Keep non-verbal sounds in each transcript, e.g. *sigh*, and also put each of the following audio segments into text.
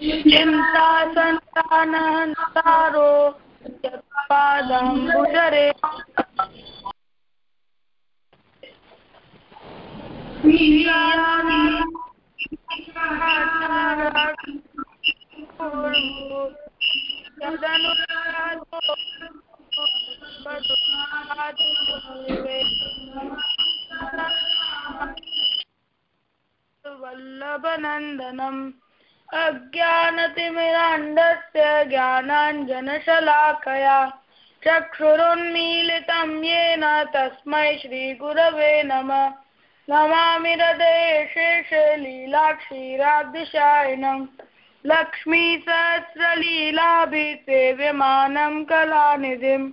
चिन्ता सन्तानहन्तारो यत्पादम्बुजरे वल्लभनन्दनम् अज्ञानतिमिराण्डस्य ज्ञानाञ्जनशलाकया चक्षुरुन्मीलितं येन तस्मै श्रीगुरवे नमः नमामि हृदये शेषलीलाक्षीराब्धिशायिनम् लक्ष्मीसहस्रलीलाभिसेव्यमानं कलानिधिम्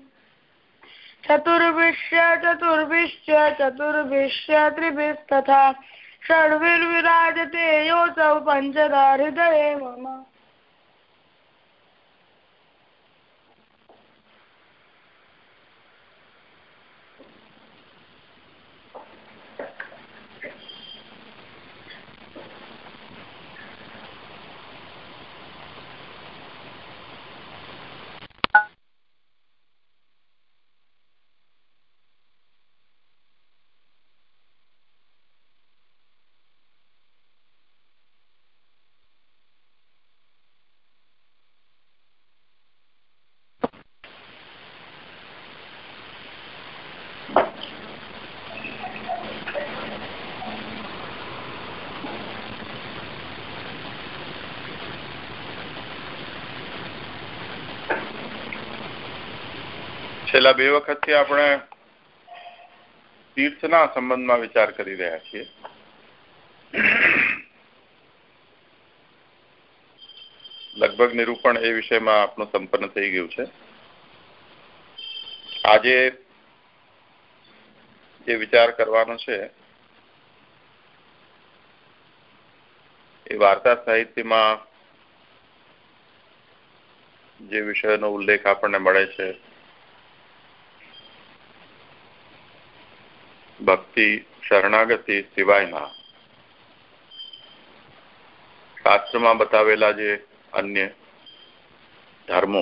चतुर्भिश्च चतुर्भिश्च चतुर्भिश्च त्रिभिस्तथा षड्भिर्विराजते योऽसौ पञ्चदा हृदये मम છેલ્લા બે વખતથી આપણે તીર્થના સંબંધમાં વિચાર કરી રહ્યા છીએ. લગભગ નિરૂપણ એ વિષયમાં આપણું સંપન્ન થઈ ગયું છે. આજે જે વિચાર કરવાનો છે, એ વાર્તા સાહિત્યમાં જે વિષયનો ઉલ્લેખ આપણને મળે છે ભક્તિ શરણાગતિ સિવાયના. શાસ્ત્રમાં બતાવેલા જે અન્ય ધર્મો,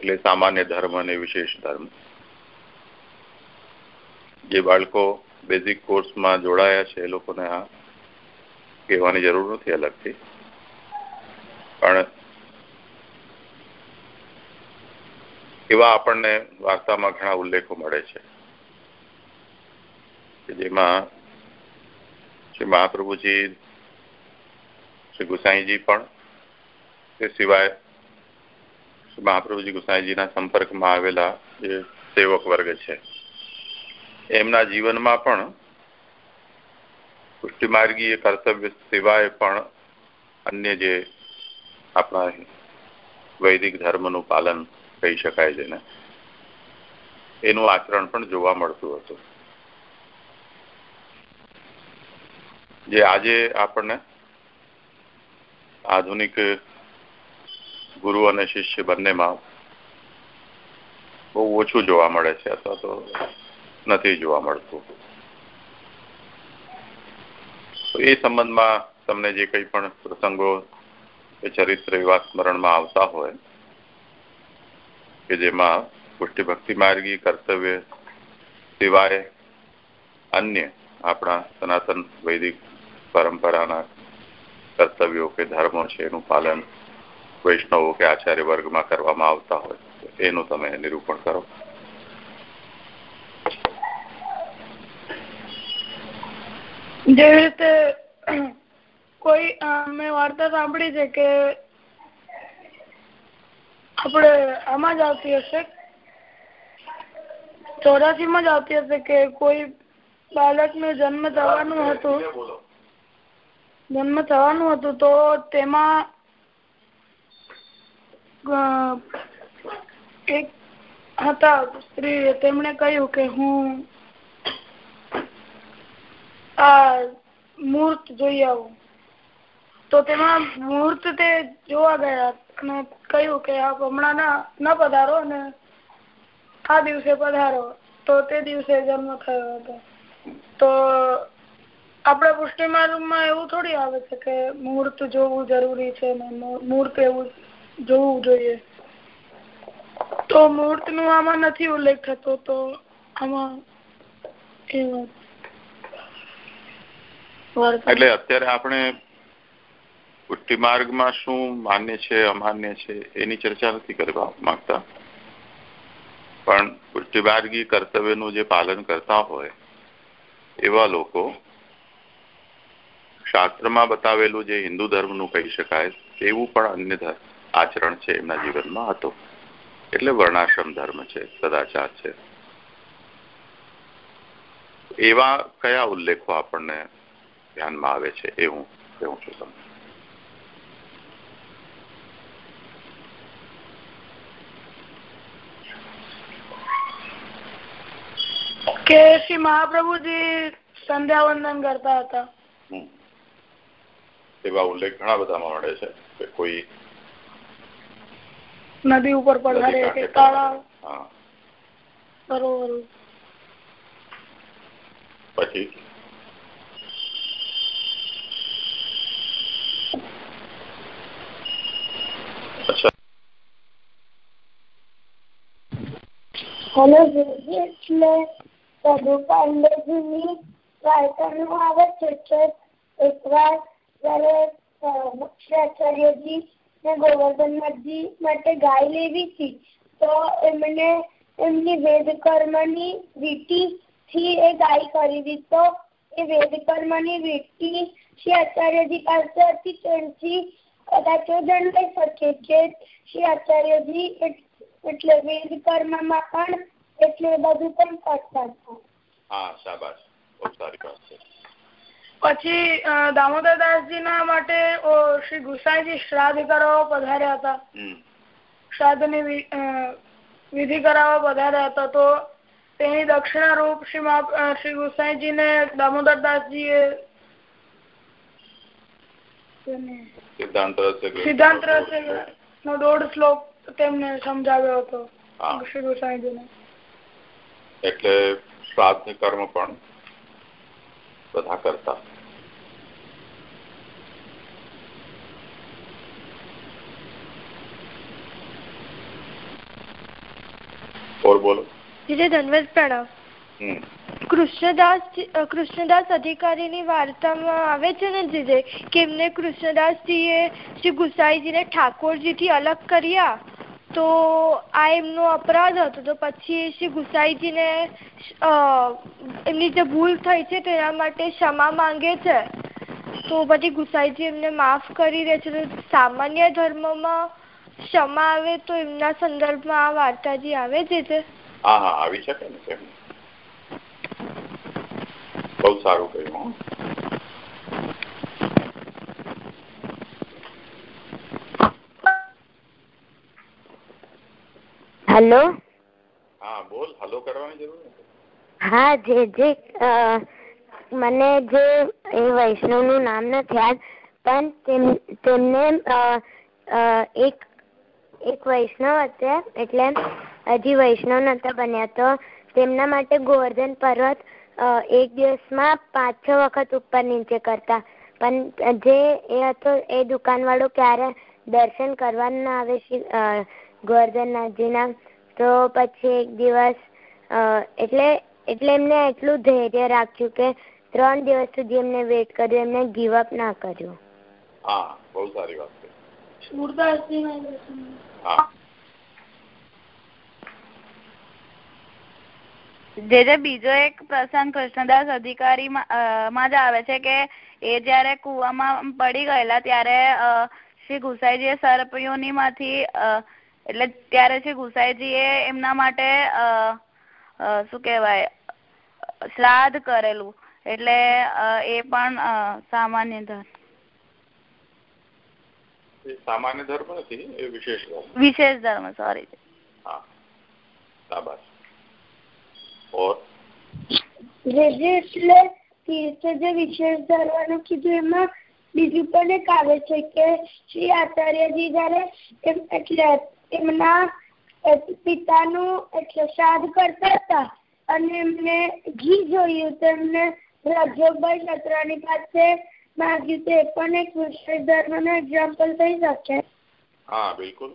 એટલે સામાન્ય ધર્મ અને વિશેષ ધર્મ, જે બાળકો બેઝિક કોર્સમાં જોડાયા છે એ લોકોને આ કહેવાની જરૂર નથી અલગથી. પણ એવા આપણને વાર્તામાં ઘણા ઉલ્લેખો મળે છે. જેમાં શ્રી મહાપ્રભુજી, શ્રી ગુસાઈજી પણ તે સિવાય શ્રી મહાપ્રભુજી ગુસાઈજીના સંપર્કમાં આવેલા જે સેવક વર્ગ છે. એમના જીવનમાં પણ પુષ્ટિમાર્ગીય કર્તવ્ય સિવાય પણ અન્ય જે આપણા વૈદિક ધર્મનું પાલન કહી શકાય છે ને એનું આચરણ પણ જોવા મળતું હતું. જે આજે આપણને આધુનિક ગુરુ અને શિષ્ય બંનેમાં બહુ ઓછું જોવા મળે છે, અથવા તો નથી જોવા મળતું. એ સંબંધમાં તમને જે કંઈ પણ પ્રસંગો ચરિત્ર એવા સ્મરણમાં આવતા હોય, કે જેમાં પુષ્ટિભક્તિ માર્ગી, કર્તવ્ય સિવાય અન્ય આપણા સનાતન વૈદિક પરંપરાના કર્તવ્યો કે ધર્મો છે, એનું પાલન વૈષ્ણવો કે આચાર્ય વર્ગમાં કરવામાં આવતા હોય એનું તમે નિરૂપણ કરો. જેવી રીતે કોઈ મેં વાર્તા સાંભળી છે કે આપણે આમાં જ આવતી હશે ચોરાસી માં જ આવતી હશે કે કોઈ બાળકનું જન્મ થવાનું હતું. જન્મ થવાનું હતું તો તેમાં એક હતા સ્ત્રી તેમણે કહ્યું કે હું આ મૂર્ત જોઈ આવું. તો તેમાં મૂર્ત તે જોવા ગયા અને કહ્યું કે આપ હમણાં ના પધારો અને આ દિવસે પધારો. તો તે દિવસે જન્મ થયો હતો. તો આપડે પુષ્ટિમાર્ગમાં એવું થોડી આવે છે કે મૂર્ત જોવું જરૂરી છે ને મૂર્ત એવું જોવું જોઈએ. તો મૂર્તનું આમાં નથી ઉલ્લેખ થતો તો આમાં એટલે અત્યારે આપણે પુષ્ટિ માર્ગમાં શું માન્ય છે, અમાન્ય છે એની ચર્ચા નથી કરવા માંગતા. પણ પુષ્ટિ માર્ગી કર્તવ્યનું જે પાલન કરતા હોય એવા લોકો શાસ્ત્રમાં બતાવેલું જે હિન્દુ ધર્મનું કહી શકાય, એવું પણ અન્ય આચરણ છે એમના જીવનમાં હતો. એટલે વર્ણાશ્રમ ધર્મ છે, સદાચાર છે. એવા કયા ઉલ્લેખો આપણને ધ્યાનમાં આવે છે એ હું કહું છું તમને. કે શ્રી મહાપ્રભુજી સંધ્યા વંદન કરતા હતા. એવા ઉલ્લેખ ઘણા બધામાં મળે છે કે કોઈ નદી ઉપર પધારે કે તળાવ. સરોવર પછી? હેલો એટલે પ્રભુ પાંડેજીની વાર્તાનું આવે છે કે એકવાર જયારે આચાર્યજી ને ગોવર્ધનનાથજી માટે ગાય લેવી હતી. તો એમને એમની વેદ કર્મની રીતિ થી એ ગાય ખરીદી. તો એ વેદ કર્મની રીતિ શ્રી આચાર્યજી પાસે હતી. તેથી કદાચ જણાવી શકે કે શ્રી આચાર્યજી એટલે વેદ કર્મમાં પણ એટલે બધું પણ કરતા હતા. હા, શાબાશ. બહુ સારી વાત છે. પછી દામોદરદાસજી ના માટે શ્રી ગુસાઈજી શ્રાદ્ધ કરાવવા પધાર્યા હતા. શ્રાદ્ધની વિધિ કરાવવા પધાર્યા હતા. તો તેની દક્ષિણા રૂપ શ્રી શ્રી ગુસાઈજી ને દામોદરદાસજી એ સિદ્ધાંત નો દોઢ શ્લોક તેમને સમજાવ્યો હતો શ્રી ગુસાઈજી ને એટલે શ્રાદ્ધ કર્મ પણ બધા કરતા. और बोलो જીજે ધનવત પ્રણામ કૃષ્ણદાસ કૃષ્ણદાસ અધિકારીની વાર્તામાં આવે છે ને જીજે કે એમને કૃષ્ણદાસજી એ શ્રી ગુસાઈજી ને ઠાકોરજી થી અલગ કર્યા તો આ એમનો અપરાધ હતો તો પછી શ્રી ગુસાઈજી ને એમની જે ભૂલ થઈ છે તેના માટે ક્ષમા માંગે છે તો પછી ગુસાઈજી એમને માફ કરી દે છે તો સામાન્ય ધર્મમાં ક્ષમા આવે તો એમના સંદર્ભમાં આ વાર્તાજી આવે છે તે? હા હા આવી શકે ને તેમ. બહુ સારું કહ્યું હેલો? હા બોલ હેલો કરવાની જરૂર હા જે જે મને જે એ વૈષ્ણવનું નામ નથી યાદ પણ તેમને એક એક વૈષ્ણવ હતા એટલે હજી વૈષ્ણવ નતા બન્યા તો તેમના માટે ગોવર્ધન પર્વત એક દિવસમાં પાંચ છ વખત ઉપર નીચે કરતા. પણ જે એ હતો એ દુકાન વાળો ક્યારે દર્શન કરવા ના આવે ગોવર્ધનનાથજીના તો પછી એક દિવસ એટલે એટલે એમને એટલું ધૈર્ય રાખ્યું કે ત્રણ દિવસ સુધી એમને વેટ કર્યું એમને ગીવ અપ ના કર્યું. હા બહુ સારી વાત છે. જે જે બીજો એક પ્રસંગ કૃષ્ણદાસ અધિકારી માં જ આવે છે કે એ જયારે કુવામાં પડી ગયેલા ત્યારે શ્રી ગુસાઈજી સર્પયોની માંથી એટલે ત્યારે શ્રી ગુસાઈજી એ એમના માટે શું કેવાય શ્રાદ્ધ કરેલું. એટલે એ પણ સામાન્ય ધર્મ સામાન્ય ધર્મ નથી એ વિશેષ ધર્મ. વિશેષ ધર્મ સોરી હા. और જે જે એટલે તીર્થ જે વિશેષ ધરવાનું કીધું એમાં બીજું પણ એક આવે છે કે શ્રી આચાર્યજી જયારે એટલે એમના પિતાનું એટલે શ્રાદ્ધ કરતા હતા અને એમને ઘી જોયું તો એમને રાજયોગભાઈ છત્રાની પાસે માગ્યું તે પણ એક વિશેષ ધર્મ નું એક્ઝામ્પલ થઈ શકે હા બિલકુલ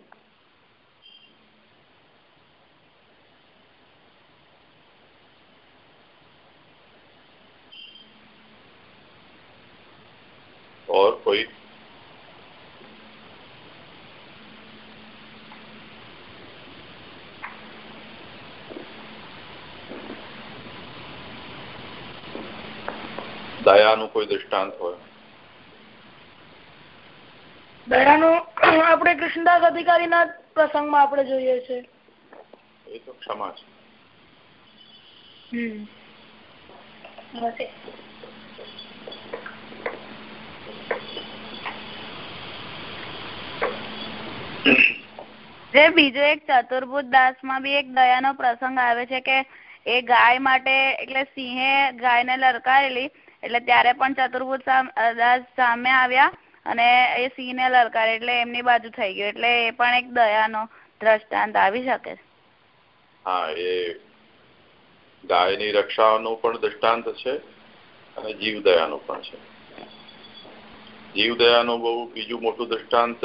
और कोई દયાનું કોઈ દૃષ્ટાંત હોય દયાનું *clears throat* આપણે કૃષ્ણદાસ અધિકારીના પ્રસંગમાં આપણે જોઈએ છે. એ તો ક્ષમા છે. હમ. જે બીજો એક ચતુર્ભુજ દાસમાં બી એક દયાનો પ્રસંગ આવે છે કે એ ગાય માટે એટલે સિંહે ગાયને લલકારેલી એટલે ત્યારે પણ ચતુર્ભુજ દાસ સામે આવ્યા. અને એ સિંહને લલકારે એટલે એમની બાજુ થઈ ગયું. એટલે એ પણ એક દયાનો દ્રષ્ટાંત આવી શકે હા, એ ગાયની રક્ષાનું પણ દ્રષ્ટાંત છે અને જીવદયાનું પણ છે. જીવદયાનું બહુ બીજું મોટું દ્રષ્ટાંત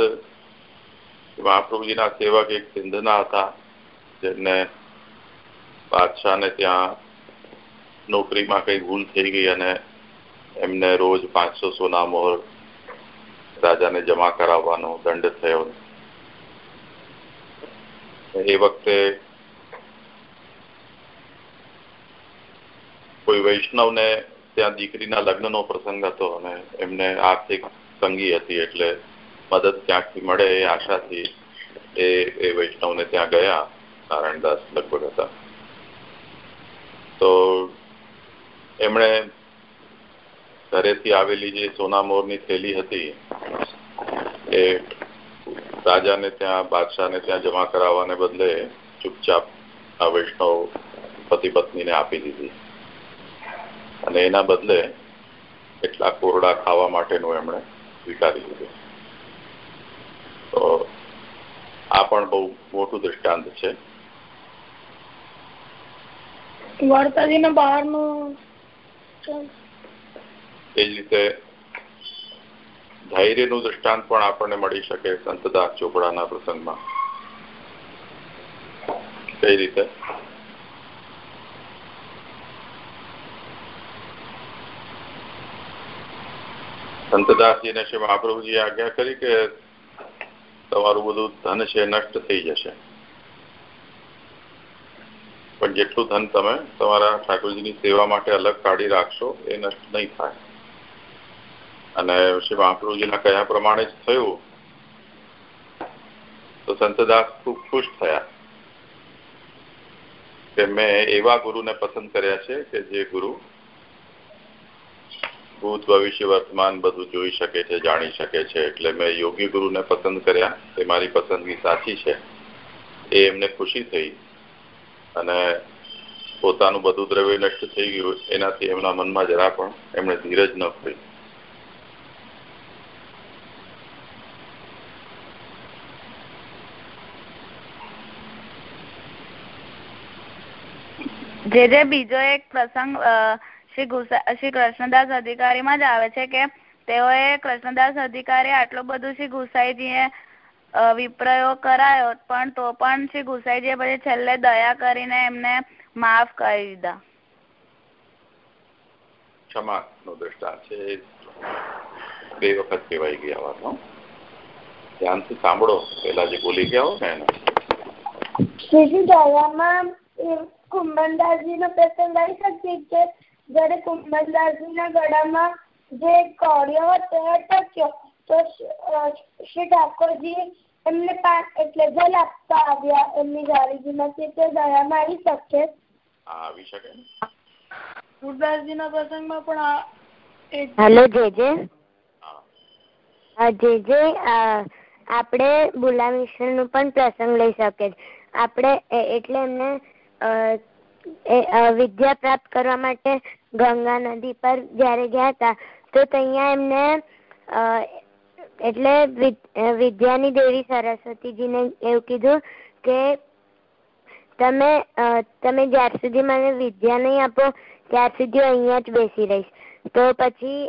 મહાપ્રભુજીના સેવક એક સિંધના હતા, જેમને બાદશાહને ત્યાં નોકરીમાં કઈ ભૂલ થઈ ગઈ અને એમને રોજ પાંચસો સોના મોહર રાજાને જમા કરાવવાનો દંડ થયો. એ વખતે કોઈ વૈષ્ણવને ત્યાં દીકરીના લગ્નનો પ્રસંગ હતો અને એમને આર્થિક તંગી હતી એટલે મદદ ક્યાંકથી મળે એ આશાથી એ એ વૈષ્ણવને ત્યાં ગયા, નારાયણદાસ લગભગ હતા. તો એમણે ઘરેથી આવેલી જે સોનામોરની થેલી હતી એ રાજાને ત્યાં બાદશાહને ત્યાં જમા કરાવવાને બદલે ચૂપચાપ આ વૈષ્ણવ પતિ પત્નીને આપી દીધી. અને એના બદલે એટલા કોરડા ખાવા માટેનું એમણે સ્વીકારી લીધું. તો આ પણ બહુ મોટું દ્રષ્ટાંત છે. વાર્તાજીના બહારનું એ જ રીતે ધૈર્યનું દ્રષ્ટાંત પણ આપણને મળી શકે સંતદાસ ચોપડાના પ્રસંગમાં. કઈ રીતે? સંતદાસજીને શ્રી મહાપ્રભુજી આજ્ઞા કરી કે તમારું બધું ધન છે, નષ્ટ થઈ જશે. પણ જેટલું ધન તમે તમારા ઠાકોરજીની સેવા માટે અલગ કાઢી રાખશો, એ નષ્ટ નહીં થાય. અને શ્રી મહાપ્રભુજીના કહ્યા પ્રમાણે જ થયું. તો સંતદાસ ખૂબ ખુશ થયા કે મેં એવા ગુરુને પસંદ કર્યા છે કે જે ગુરુ ભૂત ભવિષ્ય વર્તમાન બધું જોઈ શકે છે, જાણી શકે છે. એટલે મેં યોગી ગુરુને પસંદ કર્યા તે મારી પસંદગી સાચી છે. એ એમને ખુશી થઈ અને પોતાનું બધું દ્રવ્ય નષ્ટ થઈ ગયું. એનાથી એમના મનમાં જરા પણ એમણે ધીરજ ન ખોઈ. જે જે બીજો એક પ્રસંગ શ્રી શ્રી કૃષ્ણદાસ અધિકારીમાં જ આવે છે કે તેઓએ કૃષ્ણદાસ અધિકારી આટલું બધું શ્રી ગુસાઈજીએ વિપ્રયોગ કરાયો પણ તો પણ શ્રી ગુસાઈજીએ પછી છેલ્લે દયા કરીને એમને માફ કરી દીધા. ક્ષમા નો દ્રષ્ટાંત છે. બે વખત કહેવાઈ ગયા વાતનો. ધ્યાનથી સાંભળો. પેલા જે બોલી ગયા હો ને એને. શ્રીજી દયામાં કુંભનદાસજી નો પ્રસંગ આવી શકીએ કે જયારે કુંભનદાસજી ના ગળામાં જે કોળિયો હતો એ અટક્યો તો શ્રી ઠાકોરજી એમને એટલે જલ આપતા આવ્યા. એમની ગાડીજીમાંથી તે દયામાં આવી શકે? આવી શકે. ગુરદાસજી ના પ્રસંગમાં પણ હેલો જે જે. જે જે આપણે બુલા મિશ્રનું પણ પ્રસંગ લઈ શકે આપણે એટલે એમને વિદ્યા પ્રાપ્ત કરવા માટે ગંગા નદી પર જયારે ગયા હતા, તો ત્યાં એમને એટલે વિદ્યાની દેવી સરસ્વતીજીને એવું કીધું કે તમે તમે જ્યાર સુધી મને વિદ્યા નહીં આપો, ત્યાર સુધી અહીંયા જ બેસી રહીશ. તો પછી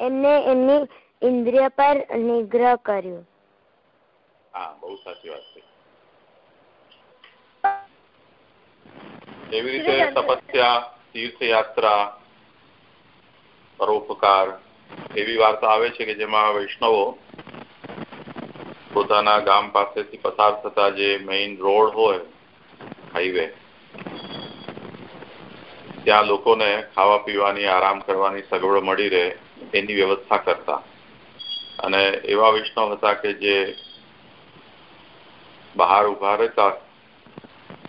એમને એમની ઇન્દ્રિય પર નિગ્રહ કર્યો. હા, બહુ સાચી વાત છે. એવી રીતે તપસ્યા તીર્થયાત્રા પરોપકાર એવી વાર્તા આવે છે કે જેમાં વૈષ્ણવો પોતાના ગામ પાસેથી પસાર થતા જે મેઇન રોડ હોય હાઈવે ત્યાં લોકોને ખાવા પીવાની આરામ કરવાની સગવડ મળી રહે એની વ્યવસ્થા કરતા. અને એવા વૈષ્ણવ હતા કે જે બહાર ઊભા રહેતા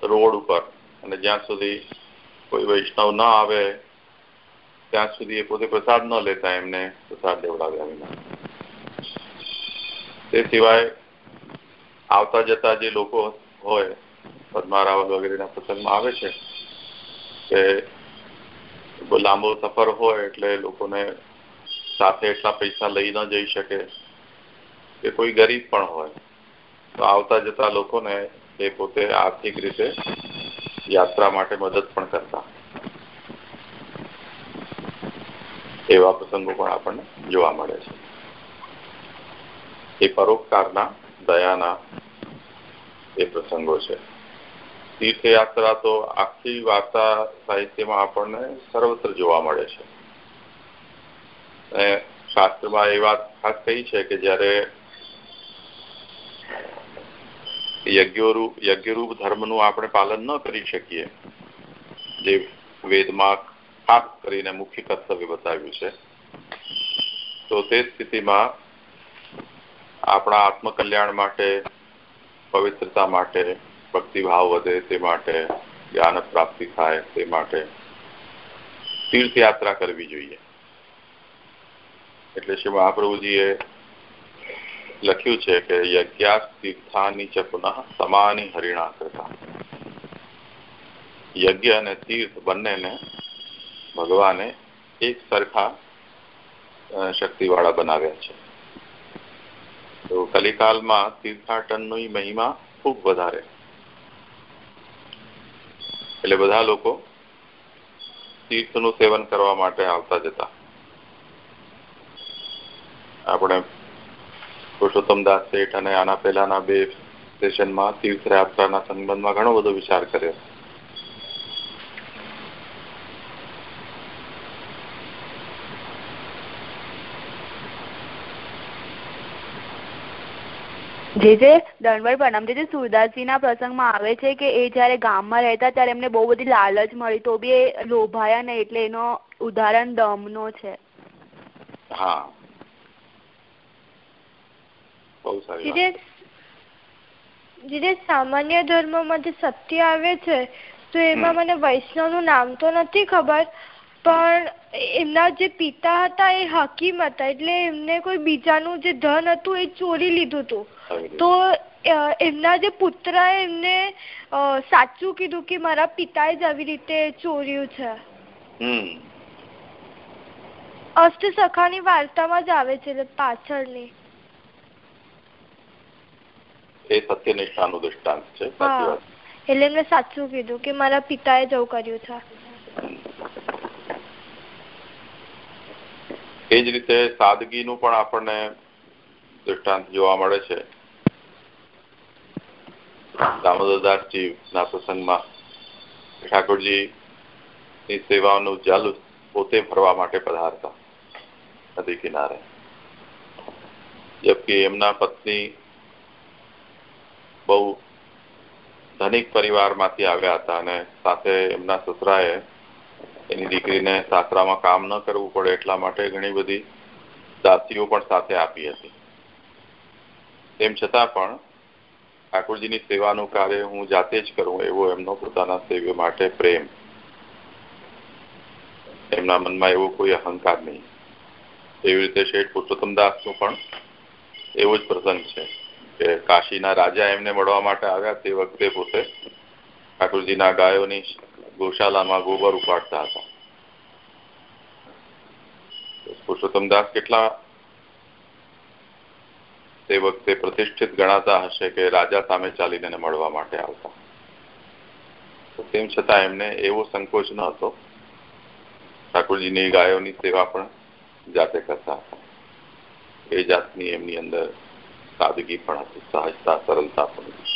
રોડ ઉપર અને જ્યાં સુધી કોઈ વૈષ્ણવ ના આવે, ત્યાં સુધી એ પોતે પ્રસાદ ન લેતા એમને પ્રસાદ લેવડાવ્યા વિના. તે સિવાય આવતા જતા જે લોકો હોય, પદ્મારાવલ વગેરેના પ્રસંગમાં આવે છે કે લાંબો સફર હોય એટલે લોકોને સાથે એટલા પૈસા લઈ ન જઈ શકે કે કોઈ ગરીબ પણ હોય, તો આવતા જતા લોકોને એ પોતે આર્થિક રીતે યાત્રા માટે મદદ પણ કરતા. એવા પ્રસંગો પણ આપણને જોવા મળે છે. એ પરોપકારના, દયાના એ પ્રસંગો છે. તીર્થયાત્રા તો આખી વાર્તા સાહિત્યમાં આપણને સર્વત્ર જોવા મળે છે. શાસ્ત્રમાં એ વાત ખાસ કહી છે કે જ્યારે યજ્ઞરૂપ યજ્ઞરૂપ ધર્મનું આપણે પાલન ન કરી શકીએ. જે વેદમાં ખાસ કરીને મુખ્ય કર્તવ્ય બતાવ્યું છે. તો તે સ્થિતિમાં આપણા આત્મકલ્યાણ માટે, પવિત્રતા માટે, ભક્તિભાવ વધે તે માટે, જ્ઞાન પ્રાપ્તિ થાય તે માટે તીર્થયાત્રા કરવી જોઈએ. એટલે શ્રી મહાપ્રભુજીએ લખ્યું છે કે યજ્ઞાસ તીર્થાની પુનઃ સમાની હરિણા કરતા યજ્ઞ અને તીર્થ બંનેને ભગવાને એક સરખા શક્તિવાળા બનાવ્યા છે. તો કલિકાલમાં તીર્થાટનની મહિમા ખૂબ વધારે. એટલે બધા લોકો તીર્થનું સેવન કરવા માટે આવતા જતા. આપણે પુરુષોત્તમદાસ શેઠ અને આના પહેલાના બે સેશનમાં તીર્થયાત્રાના સંબંધમાં ઘણો બધો વિચાર કર્યો. જે જે દંડવર પ્રણામ જે જે સુરદાસજીના પ્રસંગમાં આવે છે કે એ જ્યારે ગામમાં રહેતા ત્યારે એમને બહુ બધી લાલચ મળી તો બી એ લોભાયા નહીં એટલે એનો ઉદાહરણ દમનો છે. હા. જે સામાન્ય ધર્મમાં જે સત્ય આવે છે તો એમાં મને વૈષ્ણવનું નામ તો નથી ખબર પણ એમના જે પિતા હતા એ હકીમ હતા એટલે એમને કોઈ બીજાનું જે ધન હતું એ ચોરી લીધું હતું. તો એમના જે પુત્ર એમને સાચું કીધું કે મારા પિતાએ જ આવી રીતે ચોર્યું છે. અષ્ટ સખાની વાર્તામાં જ આવે છે પાછળની. એ સત્યનિષ્ઠાનું દૃષ્ટાંત છે. એટલે એમને સાચું કીધું કે મારા પિતાએ જવું કર્યું છે. એ જ રીતે સાદગીનું પણ આપણને દૃષ્ટાંત જોવા મળે છે. દામોદરદાસજી ના પ્રસંગમાં ઠાકોરજી ની સેવાનું જલ પોતે ભરવા માટે પધારતા નદી કિનારે. જબકિ એમના પત્ની બહુ ધનિક પરિવારમાંથી આવ્યા હતા અને સાથે એમના સસરાએ એની દીકરીને સાસરામાં કામ ન કરવું પડે એટલા માટે ઘણી બધી દાસીઓ પણ સાથે આપી હતી. તેમ છતાં પણ ઠાકોરજીની સેવાનું કાર્ય હું જાતે જ કરું એવો એમનો પોતાના સેવ્ય માટે પ્રેમ. એમના મનમાં એવો કોઈ અહંકાર નહીં. એવી રીતે શેઠ પુરુષોત્તમદાસનું પણ એવો જ પ્રસંગ છે. કે કાશીના રાજા એમને મળવા માટે આવ્યા તે વખતે પોતે ઠાકોરજીના ગાયોની ગૌશાલામાં ગોબર ઉપાડતા હતા. પુરુષોત્તમદાસ કેટલા તે વખતે પ્રતિષ્ઠિત ગણાતા હશે કે રાજા સામે ચાલીને મળવા માટે આવતા. તેમ છતાં એમને એવો સંકોચ ન હતો. ઠાકોરજીની ગાયોની સેવા પણ જાતે કરતા એ જાતની એમની અંદર સાદગી પણ હતી, સહજતા, સરળતા પણ હતી.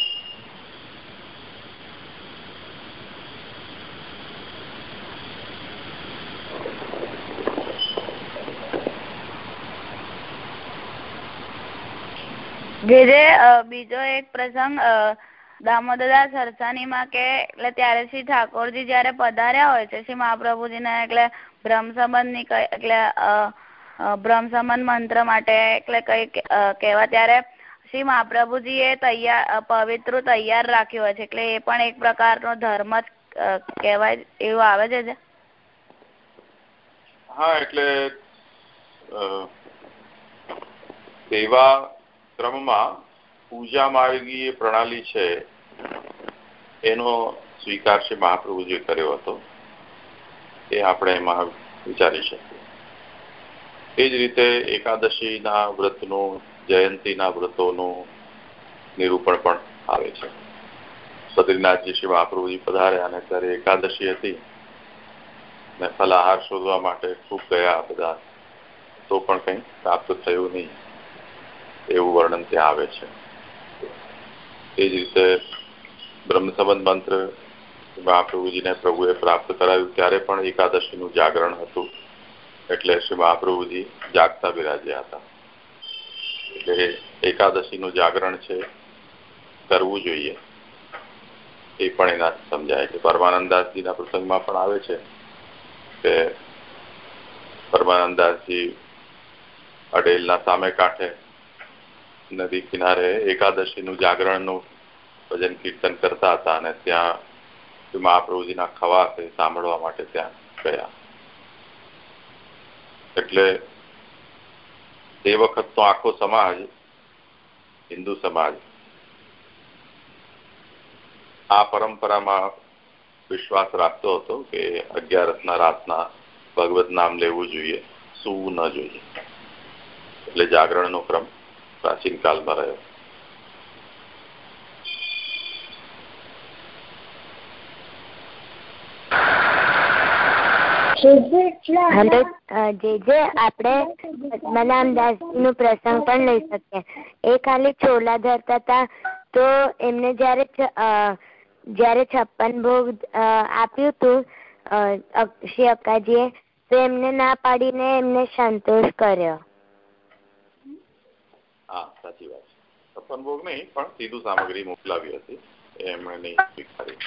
જે બીજો એક પ્રસંગ દામોદરદાસ સરસાનીમાં કે, એટલે ત્યારે શ્રી ઠાકોરજી જયારે પધાર્યા હોય છે, શ્રી મહાપ્રભુજીને, એટલે બ્રહ્મ સંબંધની એટલે બ્રહ્મ સંબંધ મંત્ર માટે એટલે કઈ કહેવા ત્યારે શ્રી મહાપ્રભુજી એ તૈયાર પવિત્ર તૈયાર રાખ્યું હોય છે. એટલે એ પણ એક પ્રકારનો ધર્મ જ કહેવાય એવું આવે છે હા, એટલે સેવા ક્રમમાં પૂજા માર્ગીય પ્રણાલી છે. એનો સ્વીકાર છે મહાપ્રભુજીએ કર્યો હતો. એ આપણે એમાં વિચારી શકીએ. એ જ રીતે એકાદશીના વ્રતનું, જયંતીના વ્રતોનું નિરૂપણ પણ આવે છે. બદ્રીનાથજી શ્રી મહાપ્રભુજી પધાર્યા અને ત્યારે એકાદશી હતી ને ફલાહાર શોધવા માટે ખૂબ ગયા બધા. તો પણ કંઈ પ્રાપ્ત થયું નહીં. એવું વર્ણન ત્યાં આવે છે. એ જ રીતે બ્રહ્મ સંબંધ મંત્ર મહાપ્રભુજીને પ્રભુએ પ્રાપ્ત કરાવ્યું. ત્યારે પણ એકાદશીનું જાગરણ હતું. એટલે શ્રી મહાપ્રભુજી જાગતા બિરાજ્યા હતા. એટલે એકાદશીનું જાગરણ છે, કરવું જોઈએ. એ પણ એના સમજાય છે. પરમાનંદાસજીના પ્રસંગમાં પણ આવે છે કે પરમાનંદાસજી અડેલના સામે કાંઠે નદી કિનારે એકાદશીનું જાગરણનું ભજન કીર્તન કરતા હતા અને ત્યાં મહાપ્રભુજીના ખવાસ એ સાંભળવા માટે ત્યાં ગયા. એટલે તે વખતનો આખો સમાજ, હિન્દુ સમાજ, આ પરંપરામાં વિશ્વાસ રાખતો હતો કે અગિયારસના રાતના ભગવત નામ લેવું જોઈએ, સૂવું ન જોઈએ. એટલે જાગરણનો ક્રમ પ્રાચીન કાળમાં રહ્યો. જે જે આપણે પદ્મનાભદાસજી નું પ્રસંગ પણ લઈ શકીએ. એ ખાલી ચોલા ધરતા હતા તો એમને જયારે જયારે છપ્પન ભોગ આપ્યું હતું શ્રી અક્કાજીએ તો એમને ના પાડીને એમને સંતોષ કર્યો. હા સાચી વાત છે. છપ્પન ભોગ નહીં પણ સીધું સામગ્રી મોકલાવી હતી. એમણે નહીં સ્વીકારી.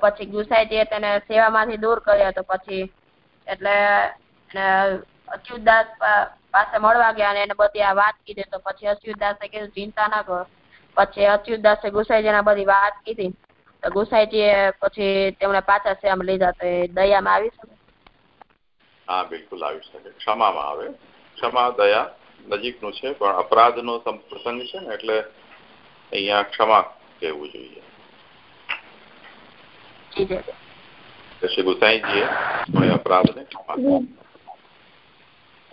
પછી ગુસાઈજીએ તેને સેવામાંથી દૂર કર્યો તો પછી એટલે અચ્યુતદાસ પાસે મળવા ગયા અને એને બધી આ વાત કીધી તો પછી અચ્યુતદાસે કીધું, ચિંતા ના કરો. પછી અચ્યુતદાસે ગુસાઈજીને બધી વાત કીધી. તો ગુસાઈજીએ પછી તેમણે પાછા શ્યામ લીધા તો એ દયામાં આવી શકે. હા બિલકુલ આવી શકે. ક્ષમામાં આવે. ક્ષમા દયા નજીકનું છે પણ અપરાધનો પ્રસંગ છે ને એટલે અહીંયા ક્ષમા કહેવું જોઈએ. શ્રી ગુસાઈજીએ અપરાધને ક્ષમા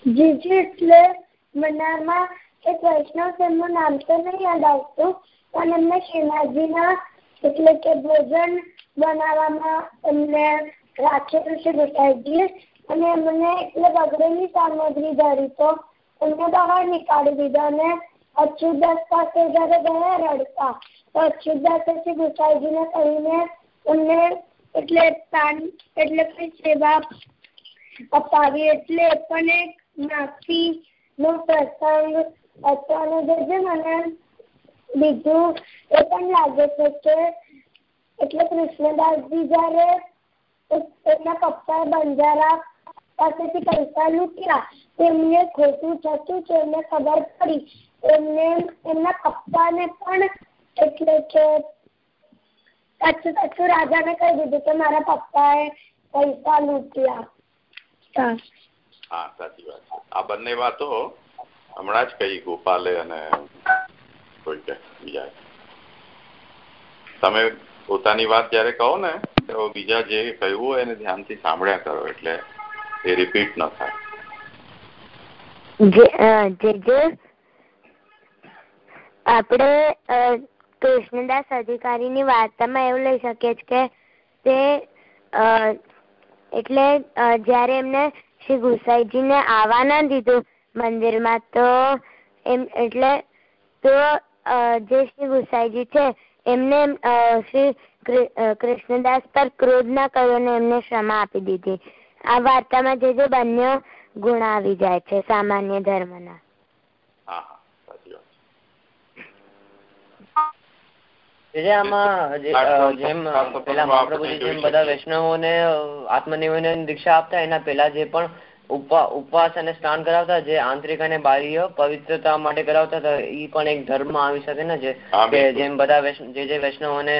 જીજી એટલે મનામાં એક વૈષ્ણવ તેમનું નામ તો નહીં યાદ આવતું, પણ એમને શ્રીનાથજીના એટલે કે ભોજન બનાવવામાં એમને રાખેલું છે ગુસાઈજીએ અને એમને એટલે બગડેલી સામગ્રી ધરી તો એમને બહાર નીકાળી દીધા અને અચ્યુતદાસ પાસે જયારે ગયા રડતા, તો અચ્યુતદાસે શ્રી ગુસાઈજીને કહીને એમને એટલે એટલે કોઈ સેવા અપાવી, એટલે પણ એક માફી નો પ્રસંગ અત્યારનો જે મને બીજું એ પણ લાગે છે કે એટલે કૃષ્ણદાસજી જયારે એમના પપ્પાએ બંજારા પાસેથી પૈસા લૂંટ્યા તેમને ખોટું થતું છે એમને ખબર પડી. એમને એમના પપ્પાને પણ એટલે કે સાચું સાચું રાજાને કહી દીધું કે મારા પપ્પાએ પૈસા લૂંટ્યા. હા. સાચી વાત આ બંને વાતો હમણાં જ કહી ગોપાલે અને કોઈ કે બીજા. તમે પોતાની વાત જયારે કહો ને, તો બીજા જે કહ્યું હોય એને ધ્યાનથી સાંભળ્યા કરો, એટલે એ રિપીટ ન થાય. આપણે કૃષ્ણદાસ અધિકારીની વાર્તામાં એવું લઈ શકીએ કે તે એટલે જયારે એમને શ્રી ગુસાઈજીને આવવા ના દીધું મંદિરમાં તો એમ એટલે તો જે શ્રી ગુસાઈજી છે એમને શ્રી કૃષ્ણદાસ પર ક્રોધ ના કર્યો ને એમને ક્ષમા આપી દીધી. આ વાર્તામાં જે જે બંને ગુણ આવી જાય છે સામાન્ય ધર્મના. આમાં જેમ પેલા મહાપ્રભુજી જેમ બધા વૈષ્ણવોને આત્મનિવેદન દીક્ષા આપતા એના પેલા જે પણ ઉપવાસ અને સ્નાન કરાવતા જે આંતરિક અને બાહ્ય પવિત્રતા માટે કરાવતા હતા એ પણ એક ધર્મ આવી શકે ને જે જેમ બધા જે જે વૈષ્ણવોને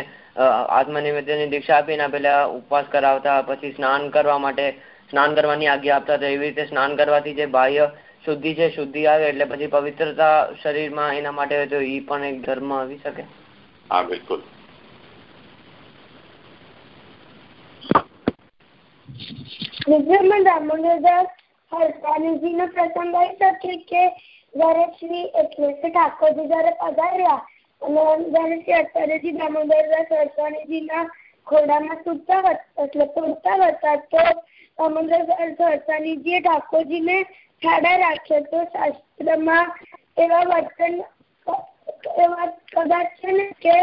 આત્મનિવેદન દીક્ષા આપી એના પેલા ઉપવાસ કરાવતા પછી સ્નાન કરવા માટે સ્નાન કરવાની આજ્ઞા આપતા હતા એવી રીતે સ્નાન કરવાથી જે બાહ્ય શુદ્ધિ છે શુદ્ધિ આવે એટલે પછી પવિત્રતા શરીરમાં એના માટે તો એ પણ એક ધર્મ આવી શકે. હા બિલકુલ. દામોદરદાસ હરસાનીજી નો પ્રસંગ આવી છે. કે જયારે શ્રી એટલે ઠાકોરજી જયારે પધાર્યા અને જયારે શ્રી અત્યારેજી દામોદરદાસ હરસાણીજી ના ખોડામાં સૂતા એટલે પૂરતા હતા તો દામોદરદાસ ઠાકોરજી ને ઠાડા રાખ્યો. તો શાસ્ત્રમાં એવા વર્તન એવા કદાચ છે ને કે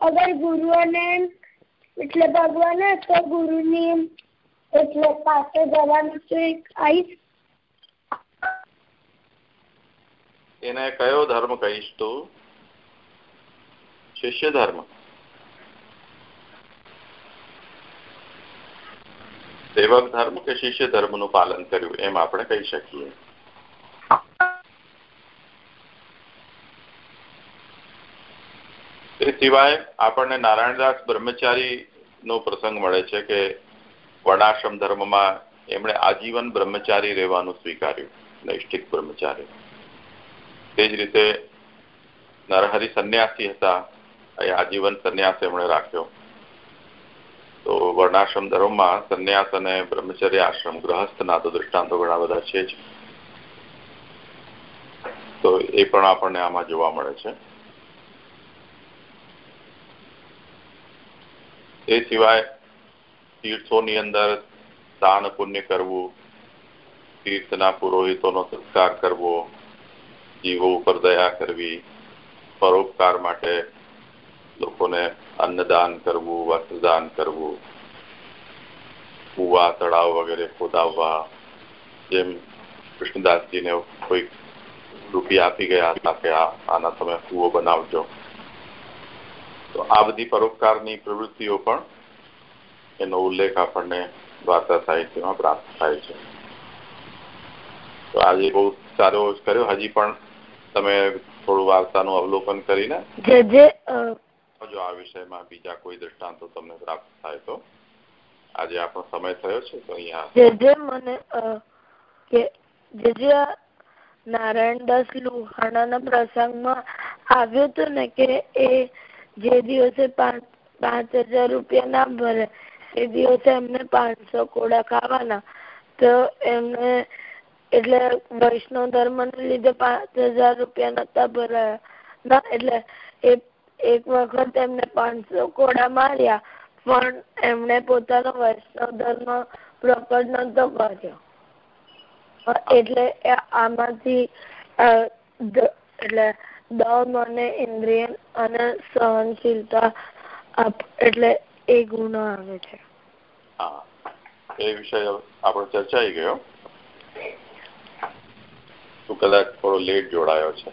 અગર ગુરુઓને એટલે ભગવાન તો ગુરુની એટલે પાસે જવાનું છે એક આવીશ એને કયો ધર્મ કહીશ તું? શિષ્ય ધર્મ. સેવક ધર્મ કે શિષ્ય ધર્મનું પાલન કર્યું એમ આપણે કહી શકીએ. એ સિવાય આપણને નારાયણદાસ બ્રહ્મચારી નો પ્રસંગ મળે છે કે વર્ણાશ્રમ ધર્મમાં એમણે આજીવન બ્રહ્મચારી રહેવાનું સ્વીકાર્યું, નૈષ્ઠિક બ્રહ્મચારી. તે જ રીતે નરહરિ સંન્યાસી હતા. એ આજીવન સંન્યાસ એમણે રાખ્યો. તો વર્ણાશ્રમ ધર્મમાં સંન્યાસ અને બ્રહ્મચર્ય આશ્રમ ગ્રહસ્થના તો દૃષ્ટાંતો ઘણા બધા છે જ. તો એ પણ આપણને આમાં જોવા મળે છે. એ સિવાય તીર્થોની અંદર દાન પુણ્ય કરવું, તીર્થના પુરોહિતોનો સત્કાર કરવો જીવો ઉપર દયા કરવી, પરોપકાર માટે લોકોને અન્નદાન કરવું, વસ્ત્રદાન કરવું, કુવા, તળાવ વગેરે ખોદાવવા, જેમ કૃષ્ણદાસજીને કોઈ રૂપિયા આપી ગયા હતા કે આના તમે કુવો બનાવજો. તો આ બધી પરોપકારની પ્રવૃત્તિઓ પણ એનો ઉલ્લેખ આપણને વાર્તા સાહિત્યમાં પ્રાપ્ત થાય છે. તો આજે બહુ સારો કર્યો. હજી પણ તમે થોડું વાર્તાનું અવલોકન કરીને જો આ વિષયમાં બીજા કોઈ દ્રષ્ટાંતો તમને પ્રાપ્ત થાય તો. આજે આપણો સમય થયો છે તો અહીંયા મને જે જે નારાયણદાસ લુહાણાના પ્રસંગમાં આવ્યું હતો ને કે એ જે દિવસે પાંચ પાંચ હજાર રૂપિયા ના ભરે એ દિવસે એમને પાંચસો કોડા ખાવાના. તો એમને એટલે વૈષ્ણવ ધર્મ ને લીધે પાંચ હજાર રૂપિયા નતા ભરાયા. ના, એટલે એક વખત એમને પાંચસો કોડા માર્યા, પણ એમણે પોતાનો વૈષ્ણવ ધર્મ પ્રકટ નતો કર્યો. એટલે આમાંથી એટલે દમ અને ઇન્દ્રિય અને સહનશીલતા એટલે એ ગુણો આવે છે. એ વિષય આપણે ચર્ચાઈ ગયો. તું કદાચ થોડો લેટ જોડાયો છે.